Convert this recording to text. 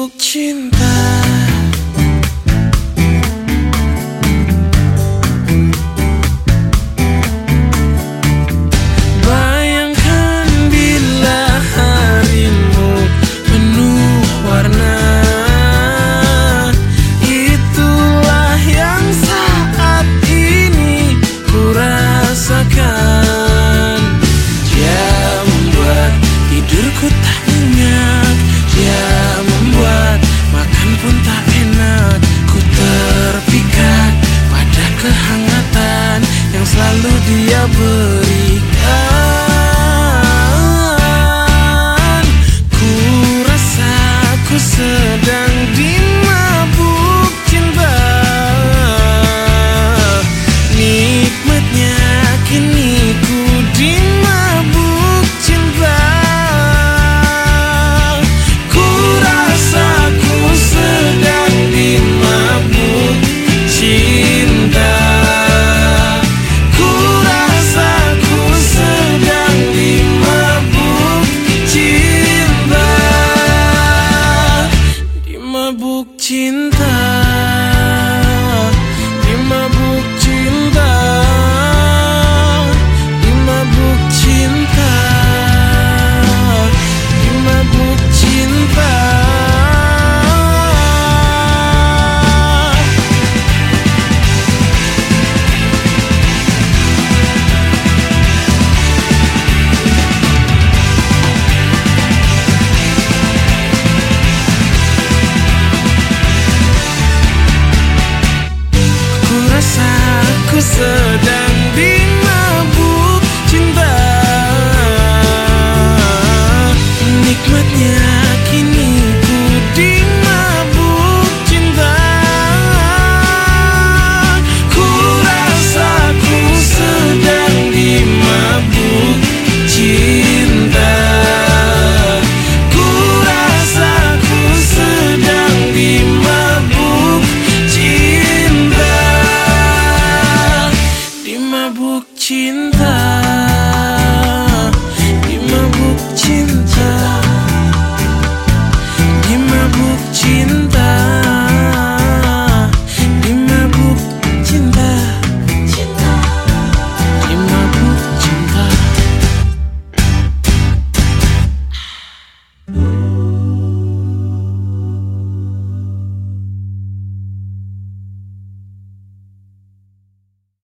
욱진다 yang selalu dia berikan cinta yesterday 心疼